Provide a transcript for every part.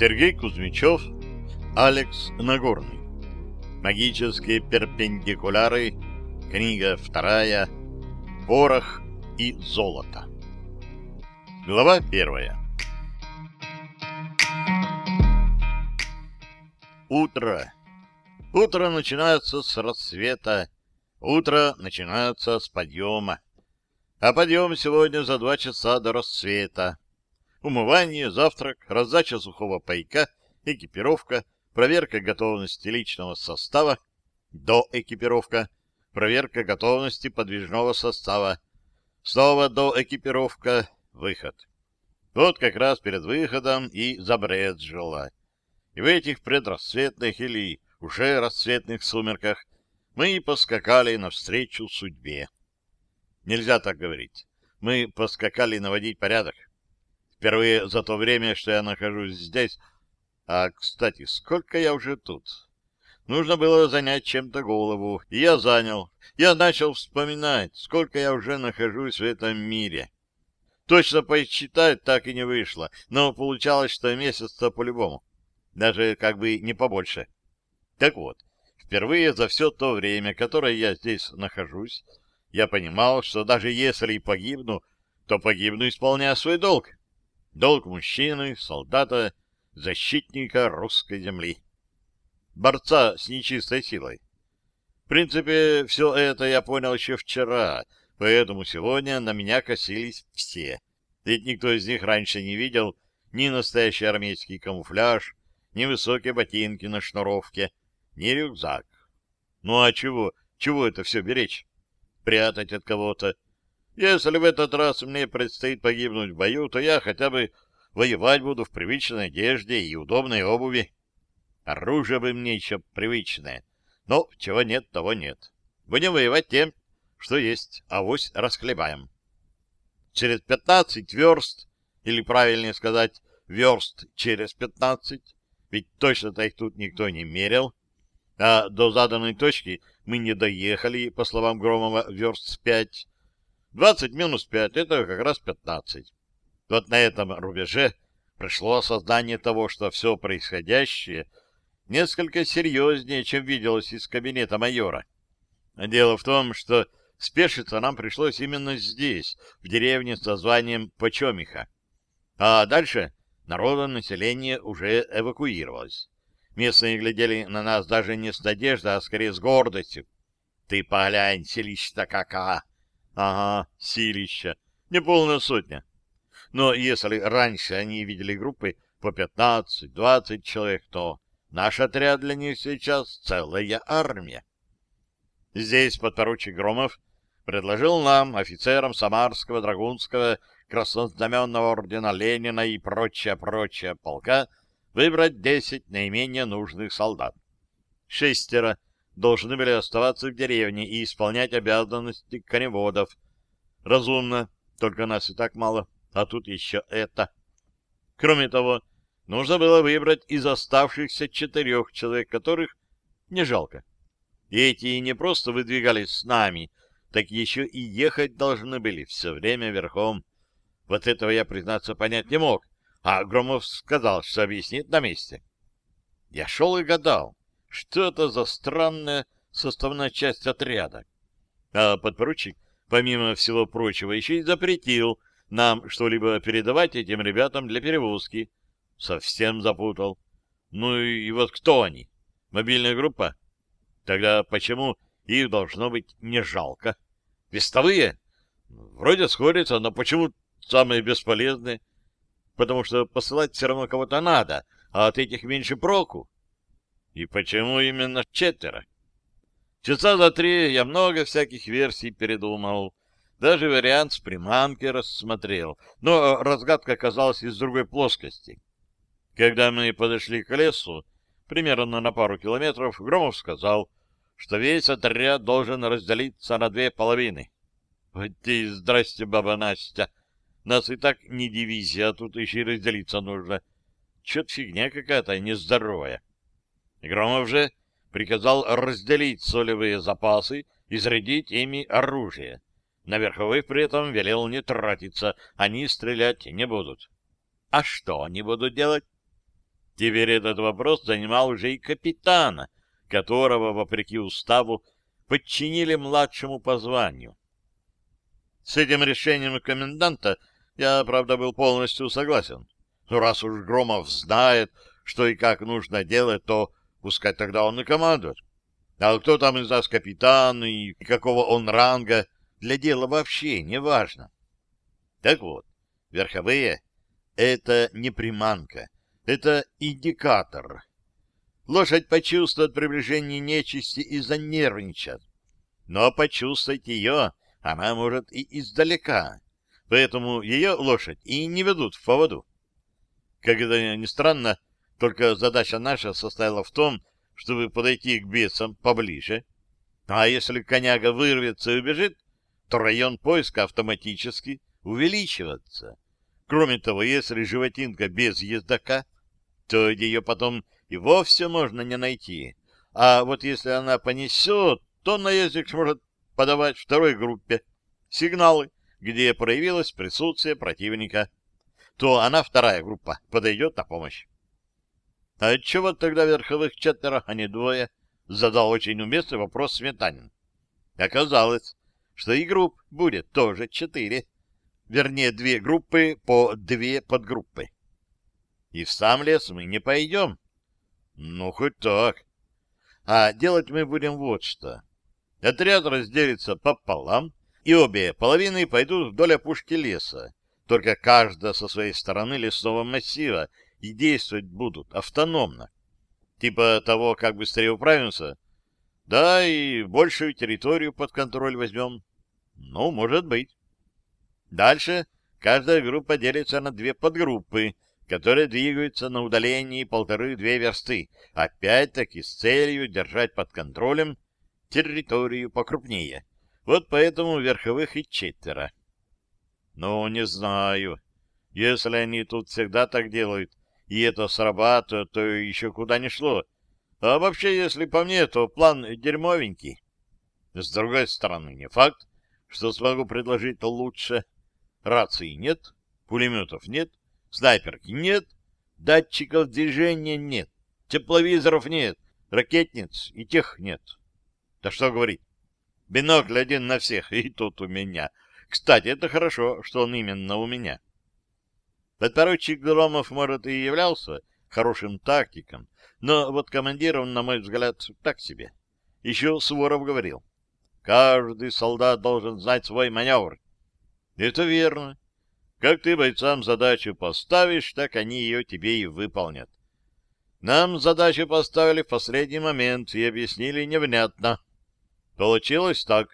Сергей Кузьмичев, Алекс Нагорный. Магические перпендикуляры. Книга вторая. Порох и золото. Глава первая. Утро. Утро начинается с рассвета. Утро начинается с подъема. А подъем сегодня за два часа до рассвета. Умывание, завтрак, раздача сухого пайка, экипировка, проверка готовности личного состава, до экипировка, проверка готовности подвижного состава, снова до экипировка, выход. Вот как раз перед выходом и забреджила. И в этих предрассветных или уже рассветных сумерках мы поскакали навстречу судьбе. Нельзя так говорить. Мы поскакали наводить порядок. Впервые за то время, что я нахожусь здесь. А, кстати, сколько я уже тут? Нужно было занять чем-то голову, и я занял. Я начал вспоминать, сколько я уже нахожусь в этом мире. Точно посчитать так и не вышло, но получалось, что месяц-то по-любому. Даже как бы не побольше. Так вот, впервые за все то время, которое я здесь нахожусь, я понимал, что даже если и погибну, то погибну, исполняя свой долг. Долг мужчины, солдата, защитника русской земли. Борца с нечистой силой. В принципе, все это я понял еще вчера, поэтому сегодня на меня косились все. Ведь никто из них раньше не видел ни настоящий армейский камуфляж, ни высокие ботинки на шнуровке, не рюкзак. Ну а чего? Чего это все беречь? Прятать от кого-то? Если в этот раз мне предстоит погибнуть в бою, то я хотя бы воевать буду в привычной одежде и удобной обуви. Оружие бы мне еще привычное. Но чего нет, того нет. Будем воевать тем, что есть, авось расхлебаем. Через пятнадцать верст, или правильнее сказать, верст через пятнадцать, ведь точно-то их тут никто не мерил, а до заданной точки мы не доехали, по словам Громова, верст пять. Двадцать минус пять — это как раз пятнадцать. Вот на этом рубеже пришло осознание того, что все происходящее несколько серьезнее, чем виделось из кабинета майора. Дело в том, что спешиться нам пришлось именно здесь, в деревне с названием Почемиха. А дальше народонаселение уже эвакуировалось. Местные глядели на нас даже не с надеждой, а скорее с гордостью. Ты поглянь, селища какая! Ага, силища. Неполная сотня. Но если раньше они видели группы по 15-20 человек, то наш отряд для них сейчас целая армия. Здесь подпоручик Громов предложил нам, офицерам Самарского, Драгунского, Краснознаменного ордена Ленина и прочее-прочее полка, выбрать десять наименее нужных солдат. Шестеро должны были оставаться в деревне и исполнять обязанности коневодов. Разумно, только нас и так мало, а тут еще это. Кроме того, нужно было выбрать из оставшихся четырех человек, которых не жалко. Эти не просто выдвигались с нами, так еще и ехать должны были все время верхом. Вот этого я, признаться, понять не мог а Громов сказал, что объяснит на месте. Я шел и гадал, что это за странная составная часть отряда. А подпоручик, помимо всего прочего, еще и запретил нам что-либо передавать этим ребятам для перевозки. Совсем запутал. Ну и вот кто они? Мобильная группа? Тогда почему их должно быть не жалко? Вестовые? Вроде сходятся, но почему самые бесполезные? потому что посылать все равно кого-то надо, а от этих меньше проку. И почему именно четверо? Часа за три я много всяких версий передумал. Даже вариант с приманки рассмотрел, но разгадка оказалась из другой плоскости. Когда мы подошли к лесу, примерно на пару километров, Громов сказал, что весь отряд должен разделиться на две половины. Вот здрасте, баба Настя! Нас и так не дивизия, а тут еще и разделиться нужно. Чё-то фигня какая-то нездоровая. Громов же приказал разделить солевые запасы и зарядить ими оружие. На верховых при этом велел не тратиться, они стрелять не будут. А что они будут делать? Теперь этот вопрос занимал уже и капитана, которого, вопреки уставу, подчинили младшему по званию. С этим решением коменданта я, правда, был полностью согласен. Но раз уж Громов знает, что и как нужно делать, то пускай тогда он и командует. А кто там из нас капитан и какого он ранга, для дела вообще не важно. Так вот, верховые — это не приманка, это индикатор. Лошадь почувствует приближение нечисти и занервничает. Но почувствовать ее она может и издалека, поэтому ее лошадь и не ведут в поводу. Как это ни странно, только задача наша состояла в том, чтобы подойти к бесам поближе. А если коняга вырвется и убежит, то район поиска автоматически увеличивается. Кроме того, если животинка без ездока, то ее потом и вовсе можно не найти. А вот если она понесет, то наездник сможет подавать второй группе сигналы, где проявилось присутствие противника, то она, вторая группа, подойдет на помощь. — А отчего тогда верховых четверо, а не двое? — задал очень уместный вопрос Сметанин. Оказалось, что и групп будет тоже четыре. Вернее, две группы по две подгруппы. И в сам лес мы не пойдем. Ну, хоть так. А делать мы будем вот что. Отряд разделится пополам, и обе половины пойдут вдоль опушки леса, только каждая со своей стороны лесного массива, и действовать будут автономно. Типа того, как быстрее управимся. Да, и большую территорию под контроль возьмем. Ну, может быть. Дальше каждая группа делится на две подгруппы, которые двигаются на удалении полторы-две версты, опять-таки с целью держать под контролем территорию покрупнее. Вот поэтому верховых и четверо. Ну, не знаю. Если они тут всегда так делают, и это срабатывает, то еще куда не шло. А вообще, если по мне, то план дерьмовенький. С другой стороны, не факт, что смогу предложить лучше. Рации нет, пулеметов нет, снайперки нет, датчиков движения нет, тепловизоров нет, ракетниц и тех нет. Да что говорить. Бинокль один на всех, и тут у меня. Кстати, это хорошо, что он именно у меня. Подпоручик Громов, может, и являлся хорошим тактиком, но вот командиром, на мой взгляд, так себе. Еще Суворов говорил, каждый солдат должен знать свой маневр. Это верно. Как ты бойцам задачу поставишь, так они ее тебе и выполнят. Нам задачу поставили в последний момент и объяснили невнятно. Получилось так.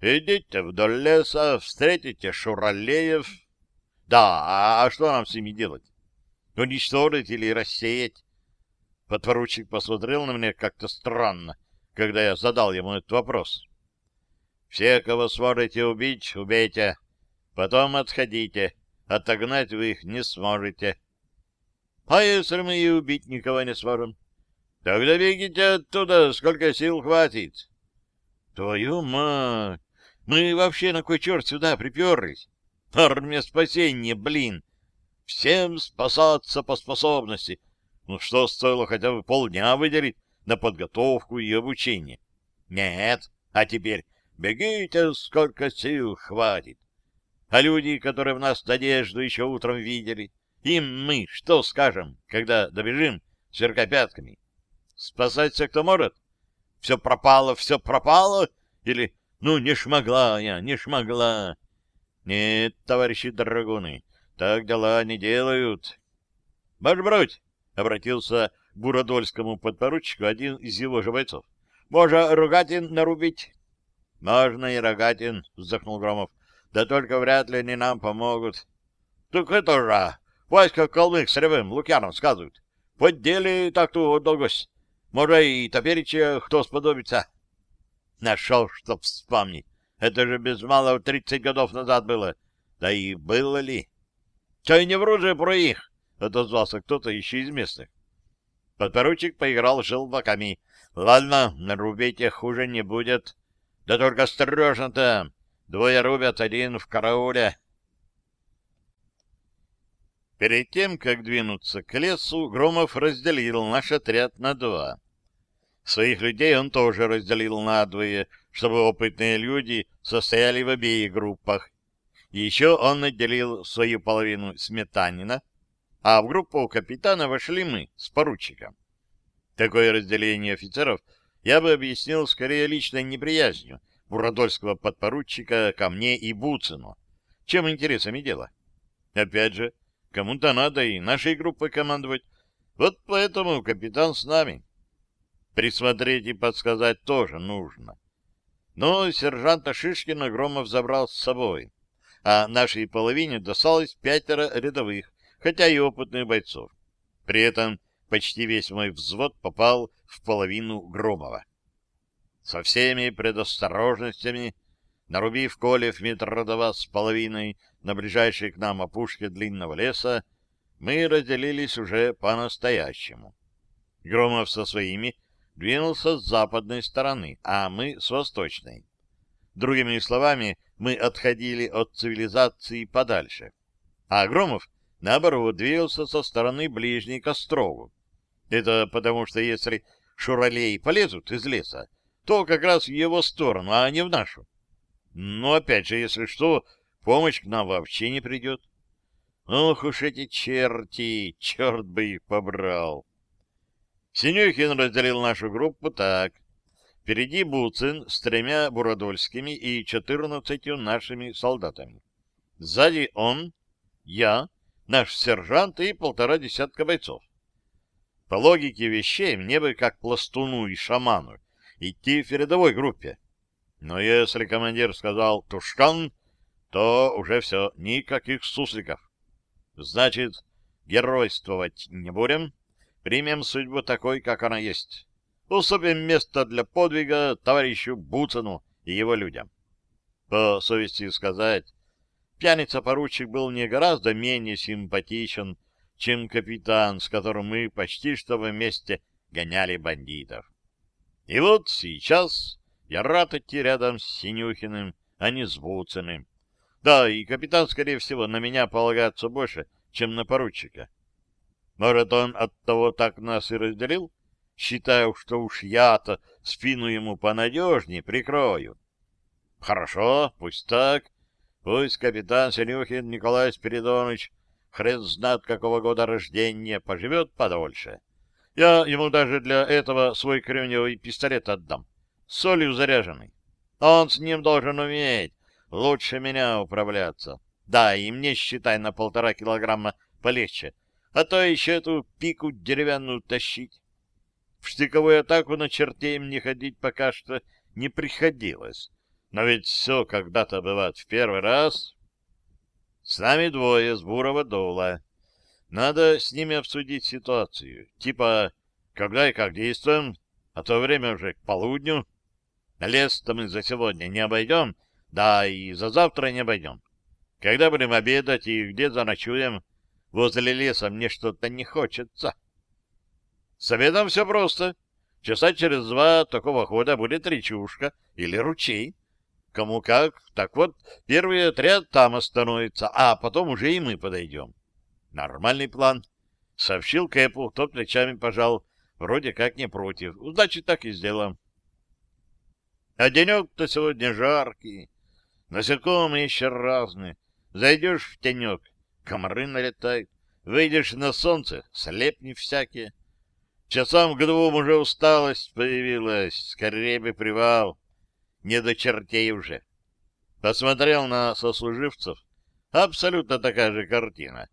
Идите вдоль леса, встретите шуралеев. Да, а что нам с ними делать? Уничтожить или рассеять? Подпоручик посмотрел на меня как-то странно, когда я задал ему этот вопрос. Все, кого сможете убить, убейте. Потом отходите. Отогнать вы их не сможете. А если мы и убить никого не сможем? Тогда бегите оттуда, сколько сил хватит. Твою мать! Мы вообще на кой черт сюда приперлись? Армия спасения, блин! Всем спасаться по способности. Ну что стоило хотя бы полдня выделить на подготовку и обучение? Нет, а теперь бегите, сколько сил хватит. А люди, которые в нас надежду еще утром видели, им мы что скажем, когда добежим сверка пятками? Спасаться кто может? все пропало, все пропало? Или ну, не шмогла я, не шмогла? Нет, товарищи драгуны, так дела не делают. — Ваш бродь! — обратился к Буродольскому подпоручику один из его же бойцов. — Можно рогатин нарубить? — Можно и рогатин, — вздохнул Громов. — Да только вряд ли они нам помогут. — Так это же! Васька Калмык с Ревым Лукьяном сказывают. Поддели так-то долгось. Может, и топереча кто сподобится. Нашел, чтоб вспомнить. Это же без малого тридцать годов назад было. Да и было ли? Чай не вру же про их, — отозвался кто-то еще из местных. Подпоручик поиграл желваками. Ладно, нарубите, хуже не будет. Да только осторожно там. Двое рубят, один в карауле. Перед тем, как двинуться к лесу, Громов разделил наш отряд на два. Своих людей он тоже разделил на двое, чтобы опытные люди состояли в обеих группах. Еще он отделил свою половину Сметанина, а в группу капитана вошли мы с поручиком. Такое разделение офицеров я бы объяснил скорее личной неприязнью буродольского подпоручика ко мне и Буцину, чем интересами дела. Опять же, Кому-то надо и нашей группой командовать. Вот поэтому капитан с нами. Присмотреть и подсказать тоже нужно. Но сержанта Шишкина Громов забрал с собой, а нашей половине досталось пятеро рядовых, хотя и опытных бойцов. При этом почти весь мой взвод попал в половину Громова. Со всеми предосторожностями Нарубив колев метра два с половиной на ближайшей к нам опушке длинного леса, мы разделились уже по-настоящему. Громов со своими двинулся с западной стороны, а мы с восточной. Другими словами, мы отходили от цивилизации подальше. А Громов, наоборот, двигался со стороны ближней к острову. Это потому, что если шуралей полезут из леса, то как раз в его сторону, а не в нашу. Но опять же, если что, помощь к нам вообще не придет. Ох уж эти черти, черт бы их побрал. Синюхин разделил нашу группу так. Впереди Буцин с тремя буродольскими и четырнадцатью нашими солдатами. Сзади он, я, наш сержант и полтора десятка бойцов. По логике вещей мне бы, как пластуну и шаману, идти в рядовой группе. Но если командир сказал «Тушкан», то уже все, никаких сусликов. Значит, геройствовать не будем, примем судьбу такой, как она есть. Уступим место для подвига товарищу Буцину и его людям. По совести сказать, пьяница-поручик был не гораздо менее симпатичен, чем капитан, с которым мы почти что вместе гоняли бандитов. И вот сейчас я рад идти рядом с Синюхиным, а не с Буциным. Да, и капитан, скорее всего, на меня полагается больше, чем на поручика. Может, он от того так нас и разделил, считая, что уж я-то спину ему понадежнее прикрою. Хорошо, пусть так. Пусть капитан Синюхин Николай Спиридонович, хрен знает какого года рождения, поживет подольше. Я ему даже для этого свой кремниевый пистолет отдам солью заряженный. Он с ним должен уметь лучше меня управляться. Да, и мне, считай, на полтора килограмма полегче, а то еще эту пику деревянную тащить. В штыковую атаку на чертей мне ходить пока что не приходилось. Но ведь все когда-то бывает в первый раз. С нами двое с бурого дола. Надо с ними обсудить ситуацию. Типа, когда и как действуем, а то время уже к полудню. Лес-то мы за сегодня не обойдем, да и за завтра не обойдем. Когда будем обедать и где заночуем? Возле леса мне что-то не хочется. С обедом все просто. Часа через два такого хода будет речушка или ручей. Кому как. Так вот, первый отряд там остановится, а потом уже и мы подойдем. Нормальный план. Сообщил Кэпу, тот плечами пожал. Вроде как не против. Значит, так и сделаем. А денек-то сегодня жаркий. Насекомые еще разные. Зайдешь в тенек, комары налетают. Выйдешь на солнце, слепни всякие. Часам к двум уже усталость появилась. Скорее бы привал. Не до чертей уже. Посмотрел на сослуживцев. Абсолютно такая же картина.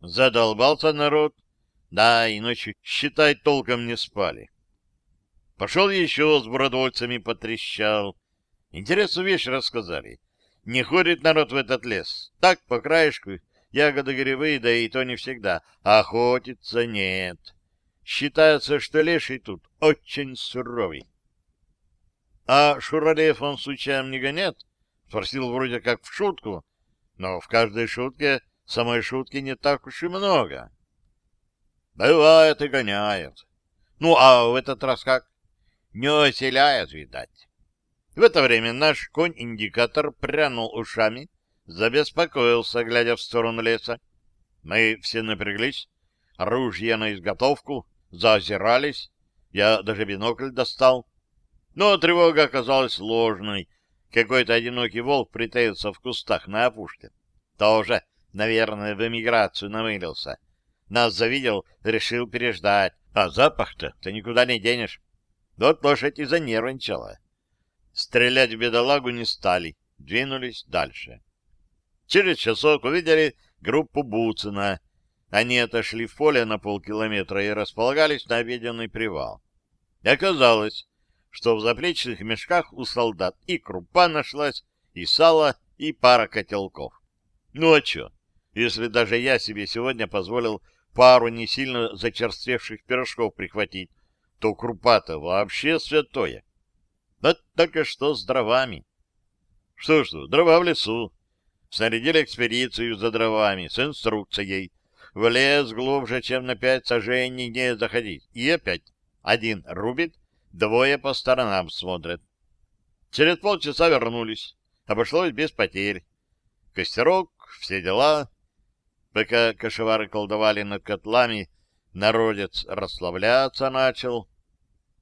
Задолбался народ. Да, и ночью, считай, толком не спали. Пошел еще с бродольцами потрещал. Интересную вещь рассказали. Не ходит народ в этот лес. Так, по краешку, ягоды грибы, да и то не всегда. Охотиться нет. Считается, что леший тут очень суровый. — А Шуралеев он случаем не гонят? — спросил вроде как в шутку. Но в каждой шутке самой шутки не так уж и много. — Бывает и гоняют. Ну, а в этот раз как? не оселяет, видать. В это время наш конь-индикатор прянул ушами, забеспокоился, глядя в сторону леса. Мы все напряглись, ружья на изготовку, заозирались, я даже бинокль достал. Но тревога оказалась ложной. Какой-то одинокий волк притаился в кустах на опушке. Тоже, наверное, в эмиграцию намылился. Нас завидел, решил переждать. А запах-то ты никуда не денешь. Вот лошадь и занервничала. Стрелять в бедолагу не стали, двинулись дальше. Через часок увидели группу Буцина. Они отошли в поле на полкилометра и располагались на обеденный привал. И оказалось, что в заплечных мешках у солдат и крупа нашлась, и сало, и пара котелков. Ну а что, если даже я себе сегодня позволил пару не сильно зачерствевших пирожков прихватить, то крупа-то вообще святое. Да только что с дровами. Что-что, дрова в лесу. Снарядили экспедицию за дровами с инструкцией. В лес глубже, чем на пять сажений не заходить. И опять один рубит, двое по сторонам смотрят. Через полчаса вернулись. Обошлось без потерь. Костерок, все дела. Пока кошевары колдовали над котлами, народец расслабляться начал.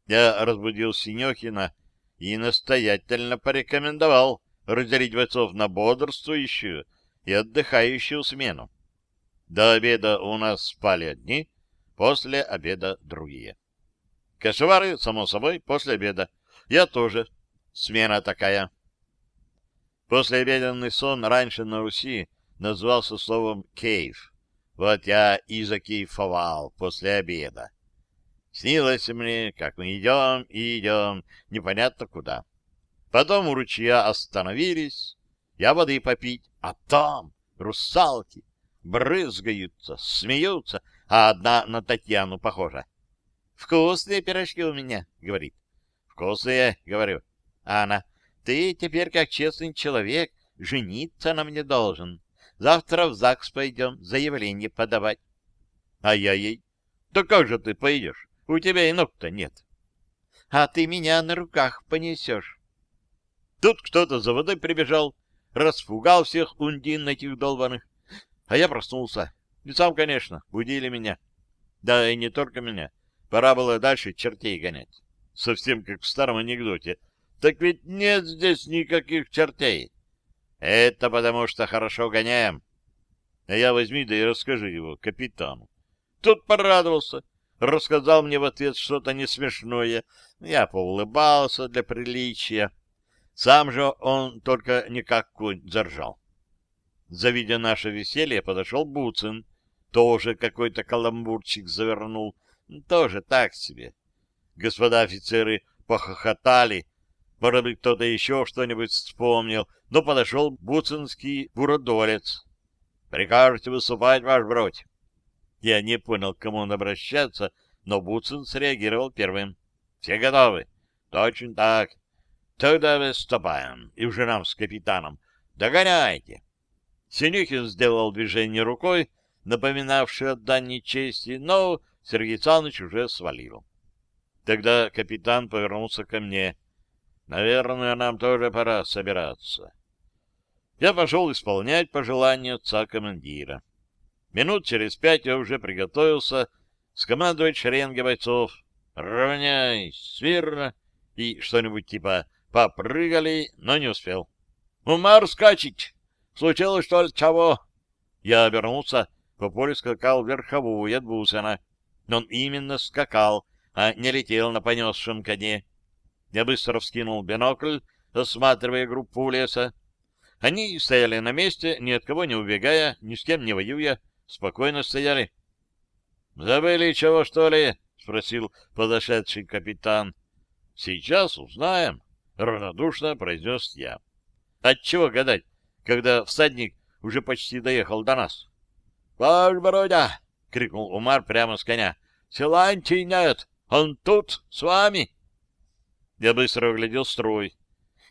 Я разбудил Синехина и настоятельно порекомендовал разделить бойцов на бодрствующую и отдыхающую смену. До обеда у нас спали одни, после обеда другие. Кашевары, само собой, после обеда. Я тоже. Смена такая. Послеобеденный сон раньше на Руси назывался словом «кейф». Вот я и закейфовал после обеда. Снилось мне, как мы идем и идем, непонятно куда. Потом у ручья остановились, я воды попить, а там русалки брызгаются, смеются, а одна на Татьяну похожа. «Вкусные пирожки у меня», — говорит. «Вкусные», — говорю. А она, «Ты теперь, как честный человек, жениться на мне должен. Завтра в ЗАГС пойдем заявление подавать». А я ей, «Да как же ты пойдешь? У тебя и ног-то нет». «А ты меня на руках понесешь». Тут кто-то за водой прибежал, распугал всех ундин этих долбаных. А я проснулся. И сам, конечно, будили меня. Да и не только меня. Пора было дальше чертей гонять. Совсем как в старом анекдоте. Так ведь нет здесь никаких чертей. Это потому что хорошо гоняем. А я возьми да и расскажи его капитану. Тут порадовался. Рассказал мне в ответ что-то несмешное. Я поулыбался для приличия. Сам же он только не конь заржал. Завидя наше веселье, подошел Буцин. Тоже какой-то каламбурчик завернул. Тоже так себе. Господа офицеры похохотали. Может быть, кто-то еще что-нибудь вспомнил. Но подошел буцинский буродолец. «Прикажете выступать, ваш бродь?» Я не понял, к кому он обращается, но Буцин среагировал первым. «Все готовы?» «Точно так. Тогда выступаем. И уже нам с капитаном. Догоняйте!» Синюхин сделал движение рукой, напоминавшее отдание чести, но Сергей Александрович уже свалил. Тогда капитан повернулся ко мне. «Наверное, нам тоже пора собираться». Я пошел исполнять пожелания отца-командира. Минут через пять я уже приготовился скомандовать шеренги бойцов. «Равняйсь! Смирно!» и что-нибудь типа «попрыгали», но не успел. «Умар скачить! Случилось что ли чего?» Я обернулся, по полю скакал верховой от Бусина. Он именно скакал, а не летел на понесшем коне. Я быстро вскинул бинокль, осматривая группу леса. Они стояли на месте, ни от кого не убегая, ни с кем не воюя, спокойно стояли. — Забыли чего, что ли? — спросил подошедший капитан. — Сейчас узнаем, — равнодушно произнес я. — Отчего гадать, когда всадник уже почти доехал до нас? — Ваш Бородя! — крикнул Умар прямо с коня. — Силантий нет! Он тут, с вами! Я быстро оглядел строй.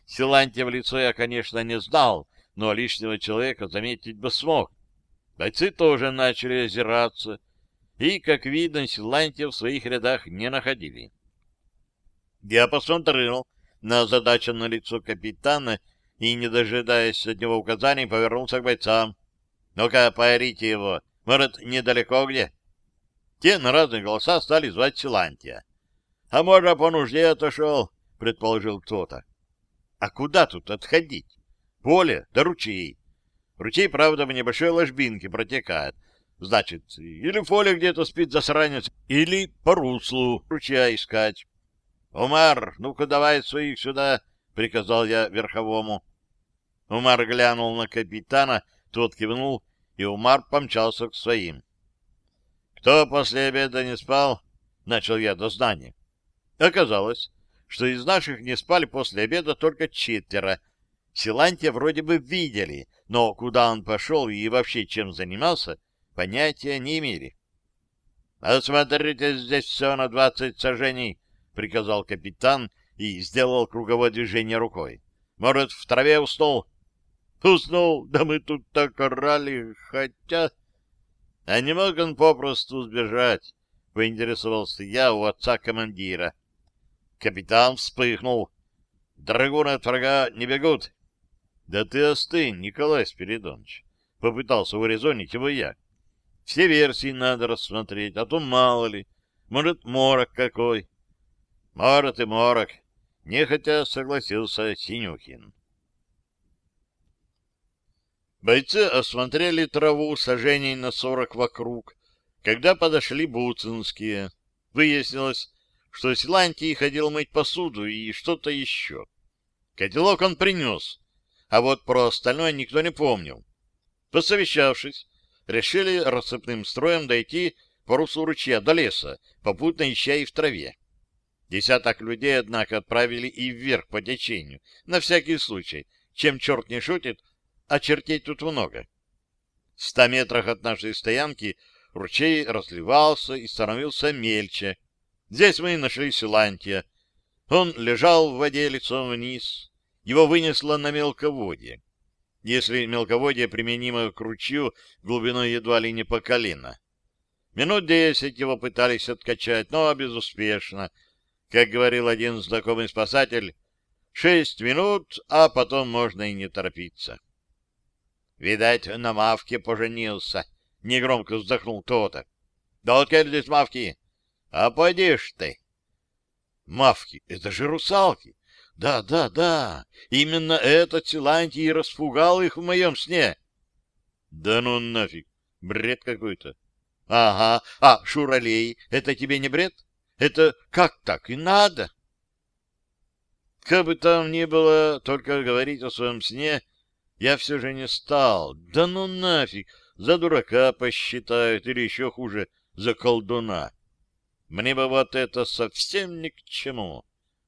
Силантия в лицо я, конечно, не знал, но лишнего человека заметить бы смог. Бойцы тоже начали озираться, и, как видно, Силантия в своих рядах не находили. Я посмотрел на задачу на лицо капитана и, не дожидаясь от него указаний, повернулся к бойцам. «Ну-ка, поорите его, Может, недалеко где? Те на разные голоса стали звать Силантия. — А может, по нужде отошел, — предположил кто-то. — А куда тут отходить? Поле да ручей. Ручей, правда, в небольшой ложбинке протекает. Значит, или в поле где-то спит засранец, или по руслу ручья искать. — Умар, ну-ка давай своих сюда, — приказал я верховому. Умар глянул на капитана, тот кивнул, и Умар помчался к своим. — Кто после обеда не спал? — начал я до знания. Оказалось, что из наших не спали после обеда только четверо. Силантия вроде бы видели, но куда он пошел и вообще чем занимался, понятия не имели. — Осмотрите здесь все на двадцать сажений, — приказал капитан и сделал круговое движение рукой. — Может, в траве уснул? — Уснул, да мы тут так орали, хотя... — А не мог он попросту сбежать? — поинтересовался я у отца командира. Капитан вспыхнул. — Драгуны от врага не бегут. — Да ты остынь, Николай Спиридонович, — попытался урезонить его я. Все версии надо рассмотреть, а то мало ли. Может, морок какой. Может и морок. Нехотя согласился Синюхин. Бойцы осмотрели траву сажений на сорок вокруг, когда подошли буцинские. Выяснилось, что Силантий ходил мыть посуду и что-то еще. Котелок он принес, а вот про остальное никто не помнил. Посовещавшись, решили рассыпным строем дойти по руслу ручья до леса, попутно ища и в траве. Десяток людей, однако, отправили и вверх по течению, на всякий случай. Чем черт не шутит, а чертей тут много. В ста метрах от нашей стоянки ручей разливался и становился мельче. Здесь мы нашли Силантия. Он лежал в воде лицом вниз. Его вынесло на мелководье если мелководье применимо к ручью глубиной едва ли не по колено. Минут десять его пытались откачать, но безуспешно. Как говорил один знакомый спасатель, шесть минут, а потом можно и не торопиться. Видать, на Мавке поженился. Негромко вздохнул кто-то. Да здесь Мавки? А пойдешь ты. Мавки, это же русалки. Да, да, да, именно этот Силантий распугал их в моем сне. Да ну нафиг, бред какой-то. Ага, а Шуралей, это тебе не бред? Это как так и надо? Как бы там ни было, только говорить о своем сне я все же не стал. Да ну нафиг, за дурака посчитают, или еще хуже, за колдуна. Мне бы вот это совсем ни к чему.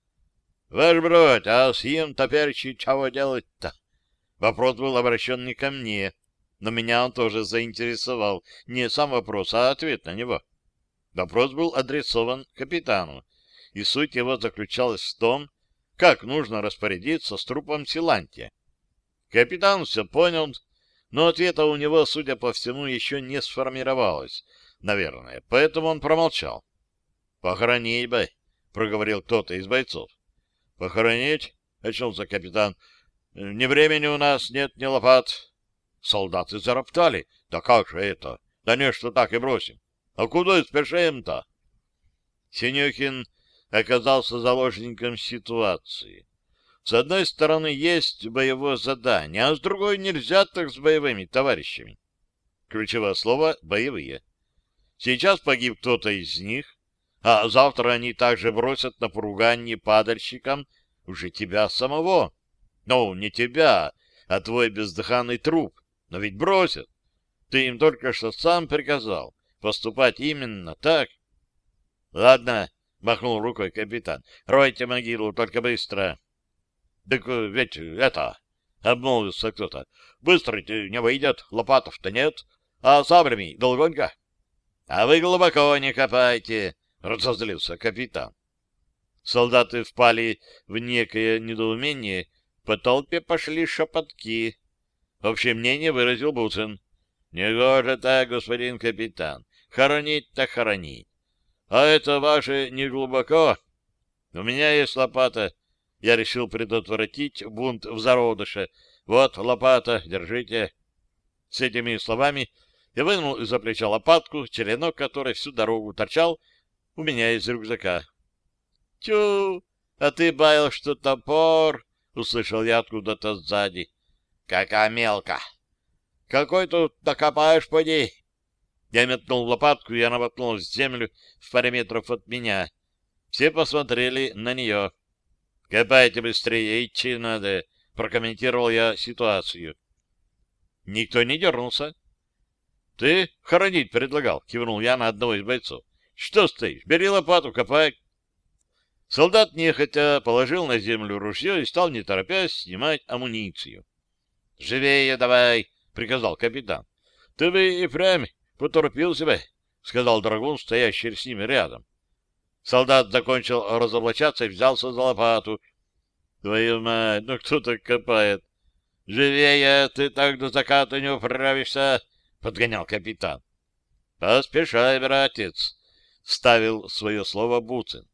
— Ваш бродь, а с им топерчи чего делать-то? Вопрос был обращен не ко мне, но меня он тоже заинтересовал. Не сам вопрос, а ответ на него. Вопрос был адресован капитану, и суть его заключалась в том, как нужно распорядиться с трупом Силантия. Капитан все понял, но ответа у него, судя по всему, еще не сформировалось, наверное, поэтому он промолчал. — Похоронить бы, — проговорил кто-то из бойцов. — Похоронить? — очнулся капитан. — Ни времени у нас нет, ни лопат. Солдаты зароптали. — Да как же это? Да не, что так и бросим. А куда спешим-то? Синюхин оказался заложником ситуации. С одной стороны, есть боевое задание, а с другой нельзя так с боевыми товарищами. Ключевое слово — боевые. Сейчас погиб кто-то из них, а завтра они также бросят на поругание падальщикам уже тебя самого. Ну, не тебя, а твой бездыханный труп. Но ведь бросят. Ты им только что сам приказал поступать именно так. — Ладно, — махнул рукой капитан, — ройте могилу, только быстро. — Так ведь это... — обмолвился кто-то. — Быстро не выйдет, лопатов-то нет, а саблями долгонько. — А вы глубоко не копайте, — разозлился капитан. Солдаты впали в некое недоумение, по толпе пошли шепотки. Общее мнение выразил Буцин. — Не гоже так, господин капитан. Хоронить-то хоронить. А это ваше не глубоко. У меня есть лопата. Я решил предотвратить бунт в зародыше. Вот лопата, держите. С этими словами Я вынул из-за плеча лопатку, черенок которой всю дорогу торчал у меня из рюкзака. — Тю, а ты баял, что топор? — услышал я откуда-то сзади. — Какая мелко! — Какой тут докопаешь, поди? Я метнул лопатку, и она воткнулась в землю в паре метров от меня. Все посмотрели на нее. — Копайте быстрее, идти надо, — прокомментировал я ситуацию. Никто не дернулся. — Ты хоронить предлагал, — кивнул я на одного из бойцов. — Что стоишь? Бери лопату, копай. Солдат нехотя положил на землю ружье и стал, не торопясь, снимать амуницию. — Живее давай, — приказал капитан. — Ты бы и прям поторопился бы, — сказал драгун, стоящий с ними рядом. Солдат закончил разоблачаться и взялся за лопату. — Твою мать, ну кто так копает? — Живее, ты так до заката не управишься, — подгонял капитан. — Поспешай, братец, — ставил свое слово Буцин.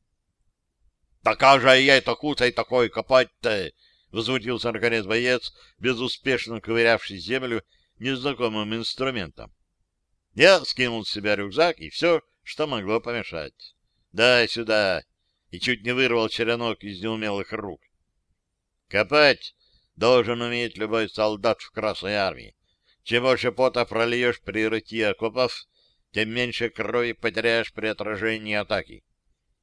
— Так же я это куцай такой копать-то! — возмутился наконец боец, безуспешно ковырявший землю незнакомым инструментом. Я скинул с себя рюкзак и все, что могло помешать. «Дай сюда!» и чуть не вырвал черенок из неумелых рук. Копать должен уметь любой солдат в Красной Армии. Чем больше пота прольешь при рытье окопов, тем меньше крови потеряешь при отражении атаки.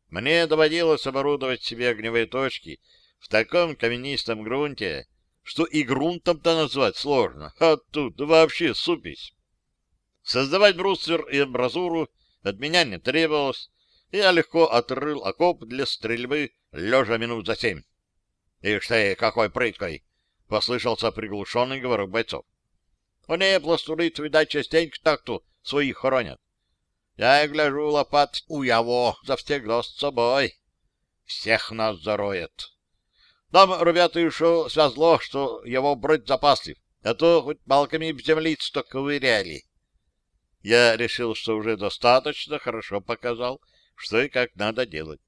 Мне доводилось оборудовать себе огневые точки в таком каменистом грунте, что и грунтом-то назвать сложно, а тут вообще супись. Создавать бруствер и амбразуру от меня не требовалось, я легко отрыл окоп для стрельбы, лежа минут за семь. — Ишь ты, какой прыткой! — послышался приглушенный говорок бойцов. Они пластуны, видать, частенько так-то своих хоронят. Я гляжу, лопат у его завсегда с собой. Всех нас зароет. Нам, ребята, еще связло, что его брать запаслив, а то хоть палками в землицу ковыряли. Я решил, что уже достаточно хорошо показал, что и как надо делать.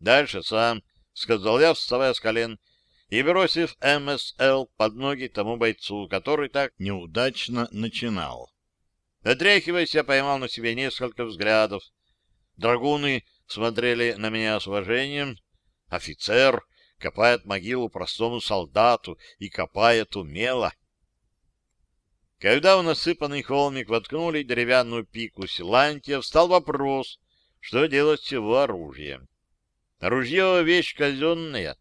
Дальше сам, — сказал я, вставая с колен, — и бросив МСЛ под ноги тому бойцу, который так неудачно начинал. Отряхиваясь, я поймал на себе несколько взглядов. Драгуны смотрели на меня с уважением. Офицер копает могилу простому солдату и копает умело. Когда в насыпанный холмик воткнули деревянную пику силантия, встал вопрос, что делать с его оружием. Ружье — вещь казенная,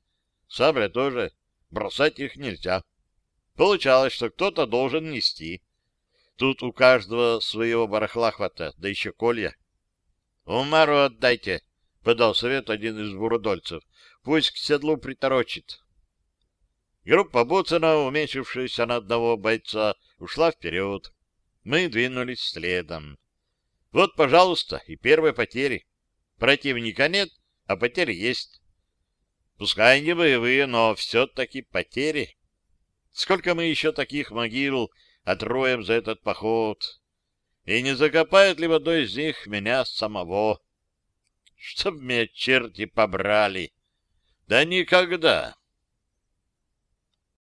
Сабля тоже. Бросать их нельзя. Получалось, что кто-то должен нести. Тут у каждого своего барахла хватает, да еще колья. — Умару отдайте, — подал совет один из бурудольцев. — Пусть к седлу приторочит. Группа Буцина, уменьшившаяся на одного бойца, ушла вперед. Мы двинулись следом. Вот, пожалуйста, и первые потери. Противника нет, а потери есть. Пускай не боевые, но все-таки потери. Сколько мы еще таких могил отроем за этот поход? И не закопает ли в одной из них меня самого? Чтоб меня черти побрали. Да никогда.